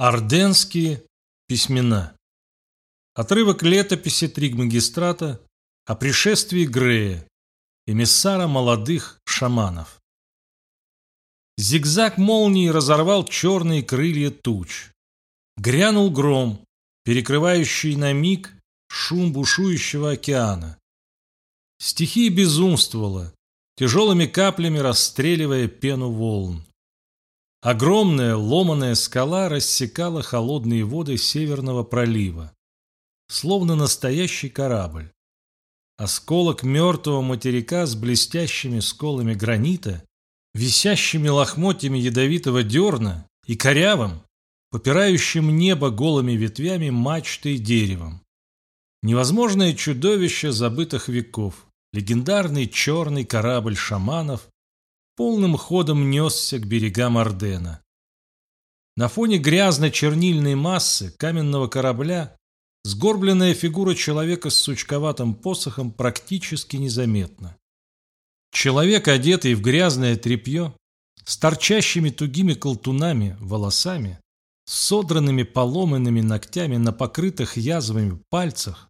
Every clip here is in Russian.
Орденские письмена. Отрывок летописи Тригмагистрата о пришествии Грея, эмиссара молодых шаманов. Зигзаг молнии разорвал черные крылья туч. Грянул гром, перекрывающий на миг шум бушующего океана. Стихия безумствовала, тяжелыми каплями расстреливая пену волн. Огромная ломаная скала рассекала холодные воды Северного пролива, словно настоящий корабль. Осколок мертвого материка с блестящими сколами гранита, висящими лохмотьями ядовитого дерна и корявым, попирающим небо голыми ветвями мачтой деревом. Невозможное чудовище забытых веков, легендарный черный корабль шаманов, полным ходом несся к берегам Ордена. На фоне грязно-чернильной массы каменного корабля сгорбленная фигура человека с сучковатым посохом практически незаметна. Человек, одетый в грязное тряпье, с торчащими тугими колтунами волосами, с содранными поломанными ногтями на покрытых язвами пальцах,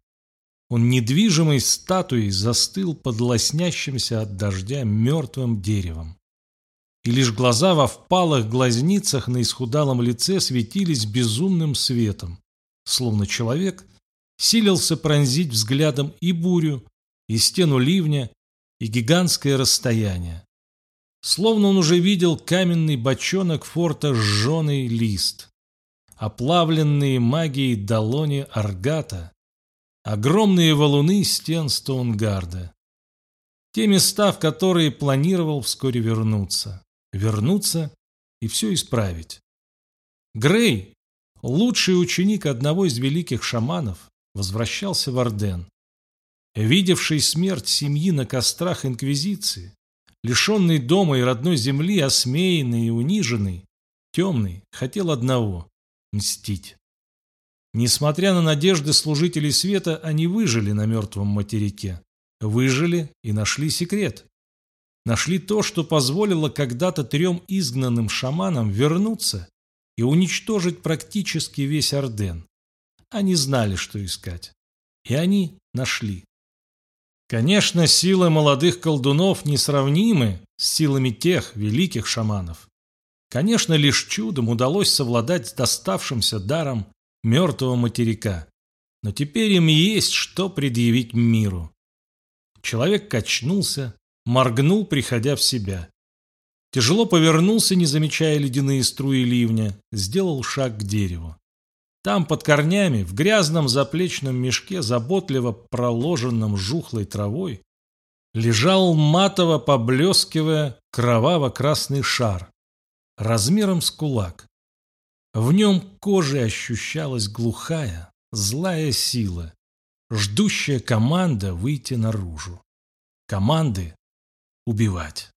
он недвижимой статуей застыл под лоснящимся от дождя мертвым деревом и лишь глаза во впалых глазницах на исхудалом лице светились безумным светом, словно человек силился пронзить взглядом и бурю, и стену ливня, и гигантское расстояние. Словно он уже видел каменный бочонок форта «Жженый лист», оплавленные магией долони Аргата, огромные валуны стен Стоунгарда, те места, в которые планировал вскоре вернуться вернуться и все исправить. Грей, лучший ученик одного из великих шаманов, возвращался в Орден. Видевший смерть семьи на кострах Инквизиции, лишенный дома и родной земли, осмеянный и униженный, темный, хотел одного – мстить. Несмотря на надежды служителей света, они выжили на мертвом материке. Выжили и нашли секрет нашли то, что позволило когда-то трем изгнанным шаманам вернуться и уничтожить практически весь Орден. Они знали, что искать. И они нашли. Конечно, силы молодых колдунов несравнимы с силами тех великих шаманов. Конечно, лишь чудом удалось совладать с доставшимся даром мертвого материка. Но теперь им есть что предъявить миру. Человек качнулся, моргнул, приходя в себя. Тяжело повернулся, не замечая ледяные струи ливня, сделал шаг к дереву. Там, под корнями, в грязном заплечном мешке, заботливо проложенном жухлой травой, лежал матово поблескивая кроваво-красный шар, размером с кулак. В нем кожей ощущалась глухая, злая сила, ждущая команда выйти наружу. Команды убивать.